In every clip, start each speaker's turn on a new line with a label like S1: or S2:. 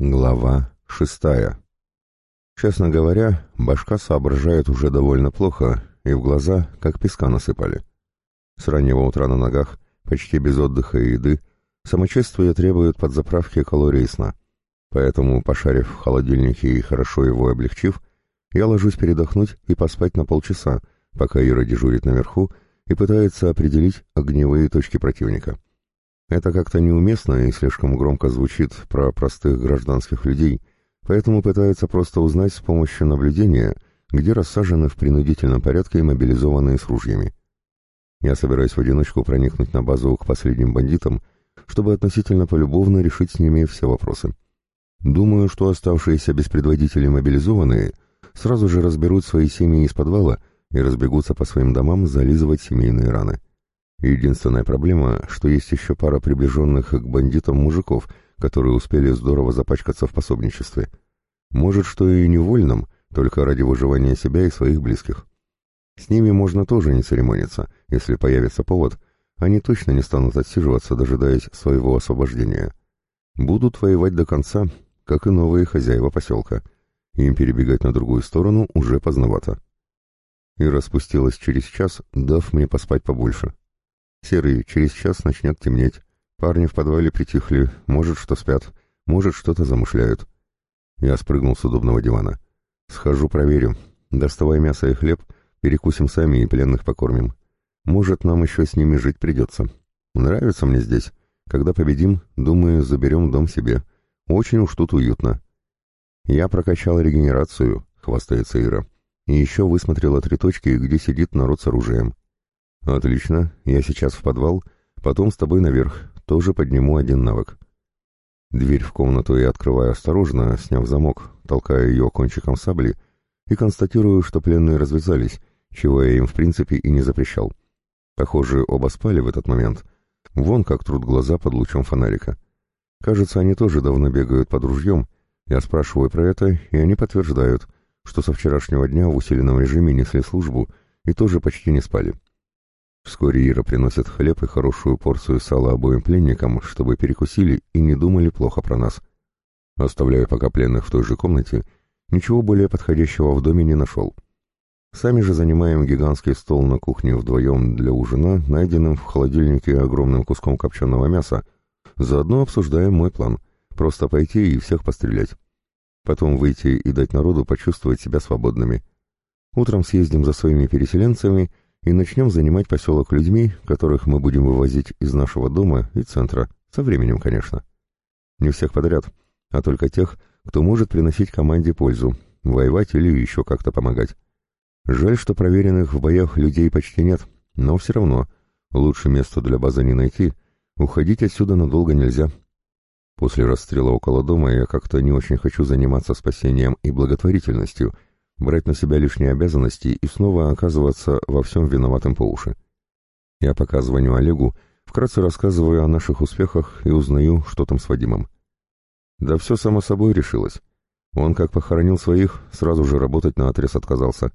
S1: Глава шестая. Честно говоря, башка соображает уже довольно плохо, и в глаза как песка насыпали. С раннего утра на ногах, почти без отдыха и еды, самочувствие требует подзаправки калорий сна. Поэтому, пошарив в холодильнике и хорошо его облегчив, я ложусь передохнуть и поспать на полчаса, пока Ира дежурит наверху и пытается определить огневые точки противника. Это как-то неуместно и слишком громко звучит про простых гражданских людей, поэтому пытается просто узнать с помощью наблюдения, где рассажены в принудительном порядке мобилизованные с ружьями. Я собираюсь в одиночку проникнуть на базу к последним бандитам, чтобы относительно полюбовно решить с ними все вопросы. Думаю, что оставшиеся без предводителей мобилизованные сразу же разберут свои семьи из подвала и разбегутся по своим домам зализывать семейные раны. Единственная проблема, что есть еще пара приближенных к бандитам мужиков, которые успели здорово запачкаться в пособничестве. Может, что и невольном, только ради выживания себя и своих близких. С ними можно тоже не церемониться, если появится повод, они точно не станут отсиживаться, дожидаясь своего освобождения. Будут воевать до конца, как и новые хозяева поселка. Им перебегать на другую сторону уже поздновато. И распустилась через час, дав мне поспать побольше. Серый, через час начнет темнеть. Парни в подвале притихли, может, что спят, может, что-то замышляют. Я спрыгнул с удобного дивана. Схожу, проверю. Доставай мясо и хлеб, перекусим сами и пленных покормим. Может, нам еще с ними жить придется. Нравится мне здесь. Когда победим, думаю, заберем дом себе. Очень уж тут уютно. Я прокачал регенерацию, хвастается Ира. И еще высмотрела три точки, где сидит народ с оружием. «Отлично, я сейчас в подвал, потом с тобой наверх, тоже подниму один навык». Дверь в комнату я открываю осторожно, сняв замок, толкая ее кончиком сабли и констатирую, что пленные развязались, чего я им в принципе и не запрещал. Похоже, оба спали в этот момент. Вон как трут глаза под лучом фонарика. Кажется, они тоже давно бегают под ружьем. Я спрашиваю про это, и они подтверждают, что со вчерашнего дня в усиленном режиме несли службу и тоже почти не спали. Вскоре Ира приносит хлеб и хорошую порцию сала обоим пленникам, чтобы перекусили и не думали плохо про нас. Оставляю пока пленных в той же комнате, ничего более подходящего в доме не нашел. Сами же занимаем гигантский стол на кухне вдвоем для ужина, найденным в холодильнике огромным куском копченого мяса. Заодно обсуждаем мой план — просто пойти и всех пострелять. Потом выйти и дать народу почувствовать себя свободными. Утром съездим за своими переселенцами — и начнем занимать поселок людьми, которых мы будем вывозить из нашего дома и центра, со временем, конечно. Не всех подряд, а только тех, кто может приносить команде пользу, воевать или еще как-то помогать. Жаль, что проверенных в боях людей почти нет, но все равно лучше места для базы не найти, уходить отсюда надолго нельзя. После расстрела около дома я как-то не очень хочу заниматься спасением и благотворительностью — брать на себя лишние обязанности и снова оказываться во всем виноватым по уши. Я пока звоню Олегу, вкратце рассказываю о наших успехах и узнаю, что там с Вадимом. Да все само собой решилось. Он, как похоронил своих, сразу же работать на отрез отказался.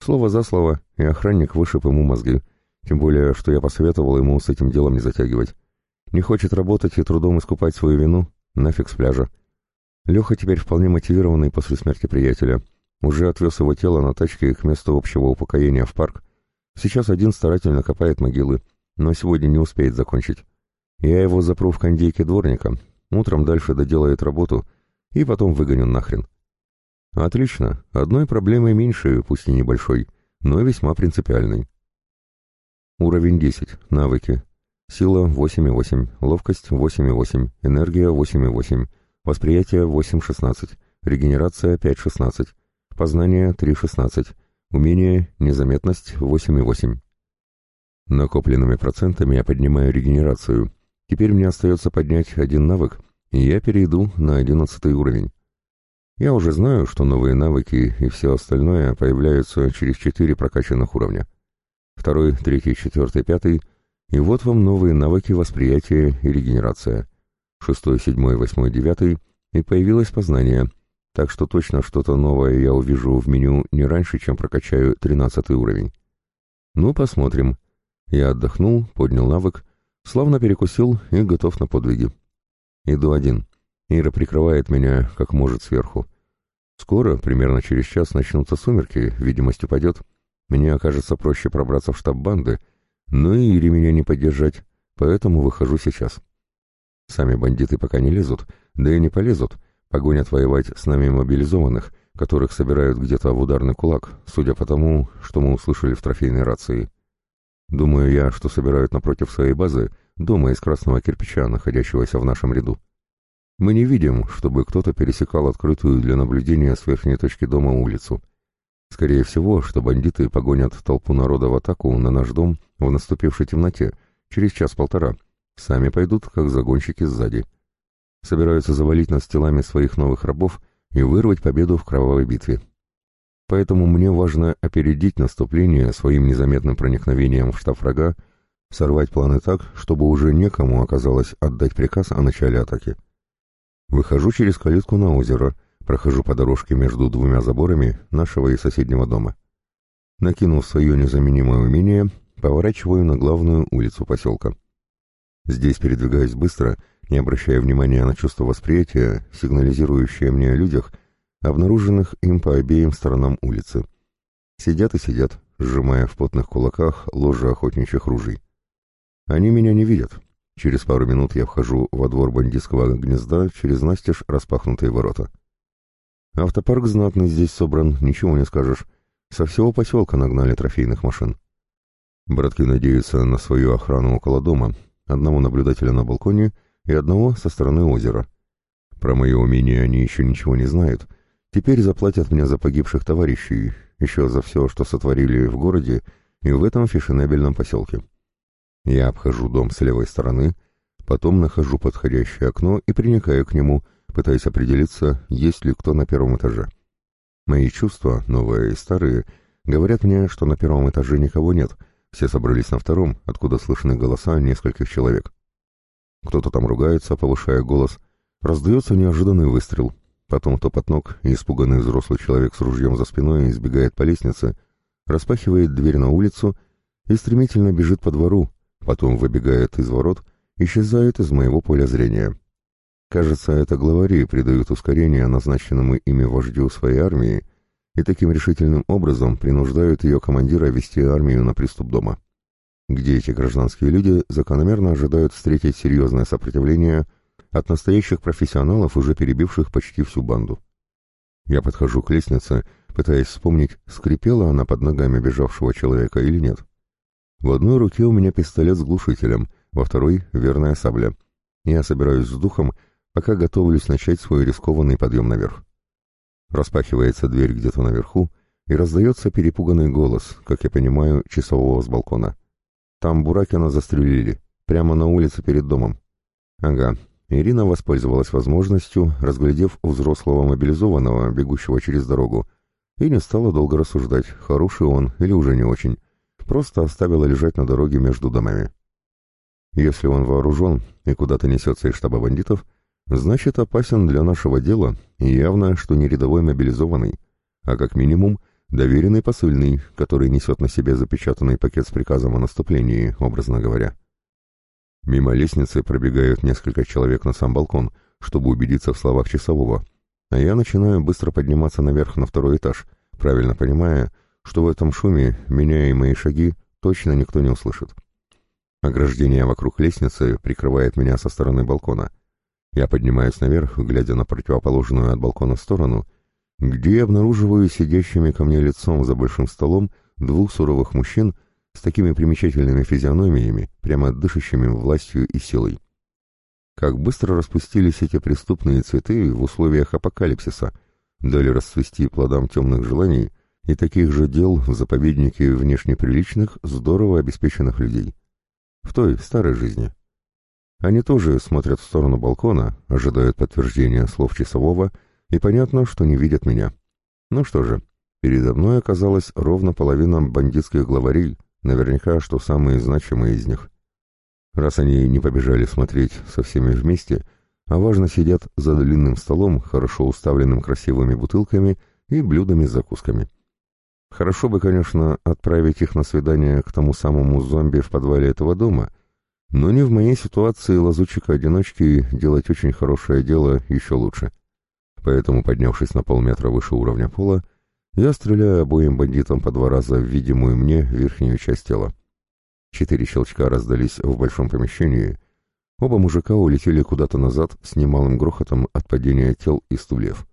S1: Слово за слово, и охранник вышиб ему мозги, тем более, что я посоветовал ему с этим делом не затягивать. Не хочет работать и трудом искупать свою вину, нафиг с пляжа. Леха теперь вполне мотивированный после смерти приятеля — уже отвез его тело на тачке к месту общего упокоения в парк. Сейчас один старательно копает могилы, но сегодня не успеет закончить. Я его запру в кондейке дворника, утром дальше доделает работу и потом выгоню нахрен. Отлично, одной проблемой меньше, пусть и небольшой, но весьма принципиальной. Уровень 10. Навыки. Сила 8,8, ловкость 8,8, энергия 8,8, восприятие 8,16, регенерация 5,16, Познание 3.16. Умение, незаметность 8.8. Накопленными процентами я поднимаю регенерацию. Теперь мне остается поднять один навык, и я перейду на одиннадцатый уровень. Я уже знаю, что новые навыки и все остальное появляются через четыре прокачанных уровня. Второй, третий, четвертый, пятый, и вот вам новые навыки восприятия и регенерация. Шестой, седьмой, восьмой, девятый, и появилось познание — так что точно что-то новое я увижу в меню не раньше, чем прокачаю тринадцатый уровень. Ну, посмотрим. Я отдохнул, поднял навык, славно перекусил и готов на подвиги. Иду один. Ира прикрывает меня, как может, сверху. Скоро, примерно через час, начнутся сумерки, видимость упадет. Мне окажется проще пробраться в штаб банды, но и Ире меня не поддержать, поэтому выхожу сейчас. Сами бандиты пока не лезут, да и не полезут, погонят воевать с нами мобилизованных, которых собирают где-то в ударный кулак, судя по тому, что мы услышали в трофейной рации. Думаю я, что собирают напротив своей базы дома из красного кирпича, находящегося в нашем ряду. Мы не видим, чтобы кто-то пересекал открытую для наблюдения с верхней точки дома улицу. Скорее всего, что бандиты погонят толпу народа в атаку на наш дом в наступившей темноте через час-полтора. Сами пойдут, как загонщики сзади. Собираются завалить нас телами своих новых рабов и вырвать победу в кровавой битве. Поэтому мне важно опередить наступление своим незаметным проникновением в штаб врага, сорвать планы так, чтобы уже некому оказалось отдать приказ о начале атаки. Выхожу через калитку на озеро, прохожу по дорожке между двумя заборами нашего и соседнего дома. Накинув свое незаменимое умение, поворачиваю на главную улицу поселка. Здесь передвигаюсь быстро, не обращая внимания на чувство восприятия, сигнализирующее мне о людях, обнаруженных им по обеим сторонам улицы. Сидят и сидят, сжимая в потных кулаках ложи охотничьих ружей. Они меня не видят. Через пару минут я вхожу во двор бандитского гнезда через настежь распахнутые ворота. Автопарк знатный здесь собран, ничего не скажешь. Со всего поселка нагнали трофейных машин. Братки надеются на свою охрану около дома, одного наблюдателя на балконе и одного со стороны озера. Про мое умение они еще ничего не знают. Теперь заплатят мне за погибших товарищей, еще за все, что сотворили в городе и в этом фешенебельном поселке. Я обхожу дом с левой стороны, потом нахожу подходящее окно и приникаю к нему, пытаясь определиться, есть ли кто на первом этаже. Мои чувства, новые и старые, говорят мне, что на первом этаже никого нет, все собрались на втором, откуда слышны голоса нескольких человек. Кто-то там ругается, повышая голос. Раздается неожиданный выстрел. Потом топот ног, и испуганный взрослый человек с ружьем за спиной избегает по лестнице, распахивает дверь на улицу и стремительно бежит по двору, потом выбегает из ворот, исчезает из моего поля зрения. Кажется, это главари придают ускорение назначенному ими вождю своей армии, и таким решительным образом принуждают ее командира вести армию на приступ дома, где эти гражданские люди закономерно ожидают встретить серьезное сопротивление от настоящих профессионалов, уже перебивших почти всю банду. Я подхожу к лестнице, пытаясь вспомнить, скрипела она под ногами бежавшего человека или нет. В одной руке у меня пистолет с глушителем, во второй — верная сабля. Я собираюсь с духом, пока готовлюсь начать свой рискованный подъем наверх. Распахивается дверь где-то наверху, и раздается перепуганный голос, как я понимаю, часового с балкона. Там Буракина застрелили, прямо на улице перед домом. Ага, Ирина воспользовалась возможностью, разглядев взрослого мобилизованного, бегущего через дорогу, и не стала долго рассуждать, хороший он или уже не очень. Просто оставила лежать на дороге между домами. Если он вооружен и куда-то несется из штаба бандитов, Значит, опасен для нашего дела и явно, что не рядовой мобилизованный, а как минимум доверенный посыльный, который несет на себе запечатанный пакет с приказом о наступлении, образно говоря. Мимо лестницы пробегают несколько человек на сам балкон, чтобы убедиться в словах часового, а я начинаю быстро подниматься наверх на второй этаж, правильно понимая, что в этом шуме меня и мои шаги точно никто не услышит. Ограждение вокруг лестницы прикрывает меня со стороны балкона — я поднимаюсь наверх, глядя на противоположную от балкона сторону, где обнаруживаю сидящими ко мне лицом за большим столом двух суровых мужчин с такими примечательными физиономиями, прямо дышащими властью и силой. Как быстро распустились эти преступные цветы в условиях апокалипсиса, дали расцвести плодам темных желаний и таких же дел в заповеднике внешне приличных, здорово обеспеченных людей. В той старой жизни. Они тоже смотрят в сторону балкона, ожидают подтверждения слов часового, и понятно, что не видят меня. Ну что же, передо мной оказалась ровно половина бандитских главарей, наверняка, что самые значимые из них. Раз они не побежали смотреть со всеми вместе, а важно сидят за длинным столом, хорошо уставленным красивыми бутылками и блюдами с закусками. Хорошо бы, конечно, отправить их на свидание к тому самому зомби в подвале этого дома — Но не в моей ситуации лазутчика-одиночки делать очень хорошее дело еще лучше. Поэтому, поднявшись на полметра выше уровня пола, я стреляю обоим бандитам по два раза в видимую мне верхнюю часть тела. Четыре щелчка раздались в большом помещении. Оба мужика улетели куда-то назад с немалым грохотом от падения тел и стульев.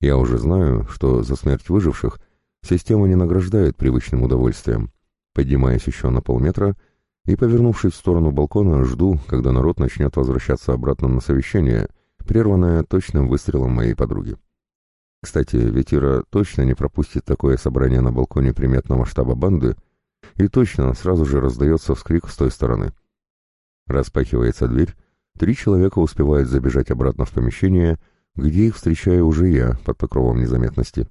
S1: Я уже знаю, что за смерть выживших система не награждает привычным удовольствием. Поднимаясь еще на полметра и, повернувшись в сторону балкона, жду, когда народ начнет возвращаться обратно на совещание, прерванное точным выстрелом моей подруги. Кстати, Ветира точно не пропустит такое собрание на балконе приметного штаба банды, и точно сразу же раздается вскрик с той стороны. Распахивается дверь, три человека успевают забежать обратно в помещение, где их встречаю уже я под покровом незаметности.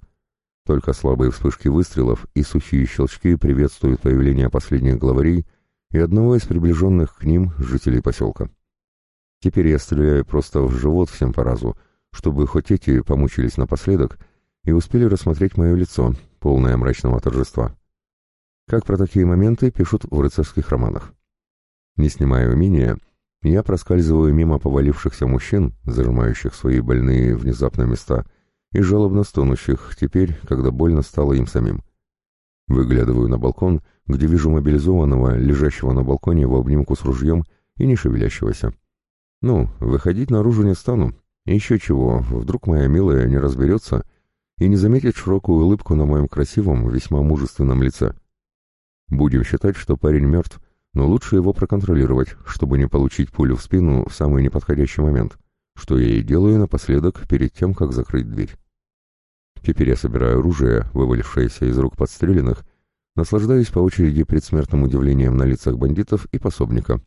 S1: Только слабые вспышки выстрелов и сухие щелчки приветствуют появление последних главарей и одного из приближенных к ним жителей поселка. Теперь я стреляю просто в живот всем по разу, чтобы хоть эти помучились напоследок и успели рассмотреть мое лицо, полное мрачного торжества. Как про такие моменты пишут в рыцарских романах. Не снимая умения, я проскальзываю мимо повалившихся мужчин, зажимающих свои больные внезапно места, и жалобно стонущих теперь, когда больно стало им самим. Выглядываю на балкон, где вижу мобилизованного, лежащего на балконе в обнимку с ружьем и не шевелящегося. Ну, выходить наружу не стану. Еще чего, вдруг моя милая не разберется и не заметит широкую улыбку на моем красивом, весьма мужественном лице. Будем считать, что парень мертв, но лучше его проконтролировать, чтобы не получить пулю в спину в самый неподходящий момент, что я и делаю напоследок перед тем, как закрыть дверь. Теперь я собираю оружие, вывалившееся из рук подстреленных, наслаждаюсь по очереди предсмертным удивлением на лицах бандитов и пособника.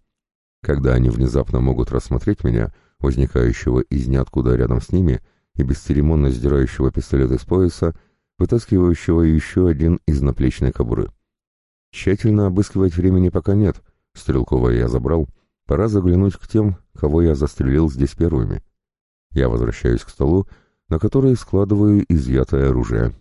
S1: Когда они внезапно могут рассмотреть меня, возникающего из ниоткуда рядом с ними и бесцеремонно сдирающего пистолет из пояса, вытаскивающего еще один из наплечной кобуры. Тщательно обыскивать времени пока нет. Стрелковое я забрал. Пора заглянуть к тем, кого я застрелил здесь первыми. Я возвращаюсь к столу, на который складываю изъятое оружие.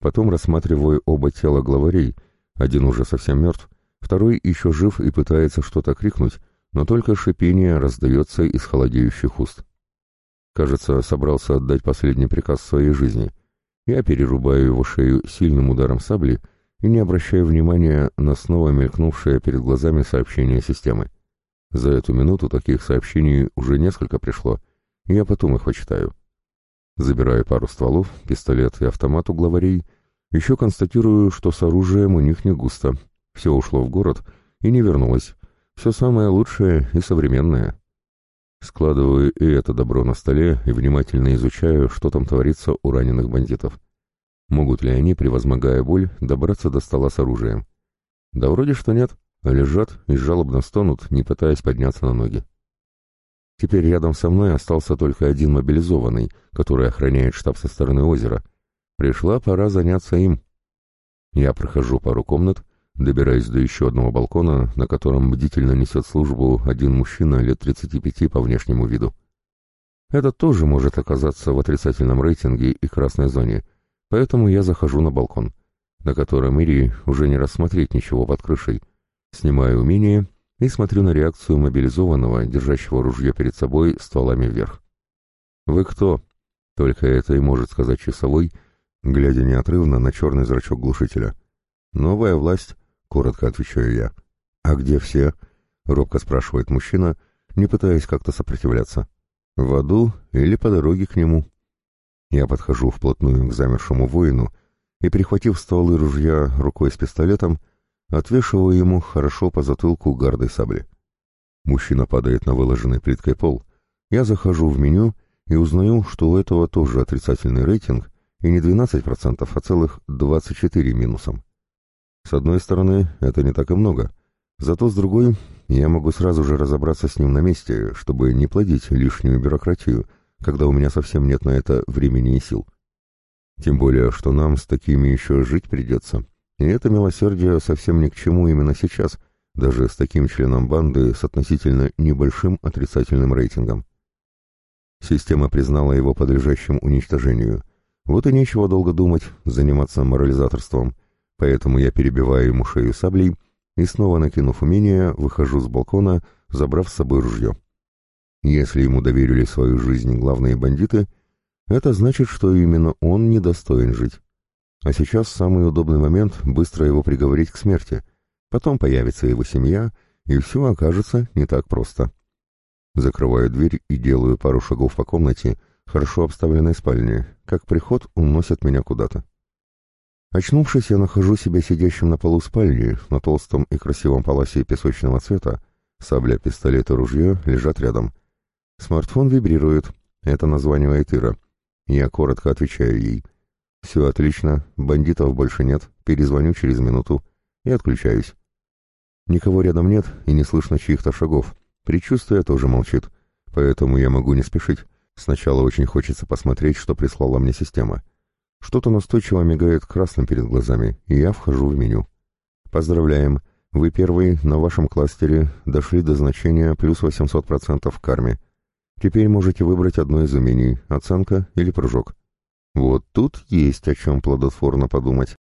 S1: Потом рассматриваю оба тела главарей. Один уже совсем мертв, второй еще жив и пытается что-то крикнуть, но только шипение раздается из холодеющих уст. Кажется, собрался отдать последний приказ своей жизни. Я перерубаю его шею сильным ударом сабли и не обращая внимания на снова мелькнувшее перед глазами сообщение системы. За эту минуту таких сообщений уже несколько пришло, и я потом их почитаю. Забираю пару стволов, пистолет и автомат у главарей, еще констатирую, что с оружием у них не густо, все ушло в город и не вернулось, все самое лучшее и современное. Складываю и это добро на столе и внимательно изучаю, что там творится у раненых бандитов. Могут ли они, превозмогая боль, добраться до стола с оружием? Да вроде что нет, лежат и жалобно стонут, не пытаясь подняться на ноги. Теперь рядом со мной остался только один мобилизованный, который охраняет штаб со стороны озера. Пришла пора заняться им. Я прохожу пару комнат, добираюсь до еще одного балкона, на котором бдительно несет службу один мужчина лет 35 по внешнему виду. Этот тоже может оказаться в отрицательном рейтинге и красной зоне — Поэтому я захожу на балкон, на котором Ири уже не рассмотреть ничего под крышей. Снимаю умение и смотрю на реакцию мобилизованного, держащего ружье перед собой стволами вверх. «Вы кто?» — только это и может сказать часовой, глядя неотрывно на черный зрачок глушителя. «Новая власть», — коротко отвечаю я. «А где все?» — робко спрашивает мужчина, не пытаясь как-то сопротивляться. «В аду или по дороге к нему?» Я подхожу вплотную к замершему воину и, прихватив стволы ружья рукой с пистолетом, отвешиваю ему хорошо по затылку гардой сабли. Мужчина падает на выложенный плиткой пол. Я захожу в меню и узнаю, что у этого тоже отрицательный рейтинг, и не 12%, а целых 24 минусом. С одной стороны, это не так и много, зато с другой, я могу сразу же разобраться с ним на месте, чтобы не плодить лишнюю бюрократию — когда у меня совсем нет на это времени и сил. Тем более, что нам с такими еще жить придется. И это милосердие совсем ни к чему именно сейчас, даже с таким членом банды с относительно небольшим отрицательным рейтингом. Система признала его подлежащим уничтожению. Вот и нечего долго думать, заниматься морализаторством, поэтому я перебиваю ему шею саблей и снова накинув умение, выхожу с балкона, забрав с собой ружье. Если ему доверили свою жизнь главные бандиты, это значит, что именно он недостоин жить. А сейчас самый удобный момент быстро его приговорить к смерти. Потом появится его семья, и все окажется не так просто. Закрываю дверь и делаю пару шагов по комнате, хорошо обставленной спальне, как приход уносит меня куда-то. Очнувшись, я нахожу себя сидящим на полу спальни, на толстом и красивом паласе песочного цвета, сабля, пистолет и ружье лежат рядом. Смартфон вибрирует, это название Айтыра. Я коротко отвечаю ей. «Все отлично, бандитов больше нет, перезвоню через минуту» и отключаюсь. Никого рядом нет и не слышно чьих-то шагов. Предчувствие тоже молчит, поэтому я могу не спешить. Сначала очень хочется посмотреть, что прислала мне система. Что-то настойчиво мигает красным перед глазами, и я вхожу в меню. Поздравляем, вы первый на вашем кластере дошли до значения плюс 800% в карме. Теперь можете выбрать одно из умений – оценка или прыжок. Вот тут есть о чем плодотворно подумать.